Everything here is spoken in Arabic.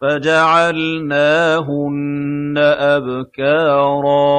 فَجَعَلْنَاهُنَّ أَبْكَارًا.